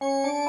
Bye.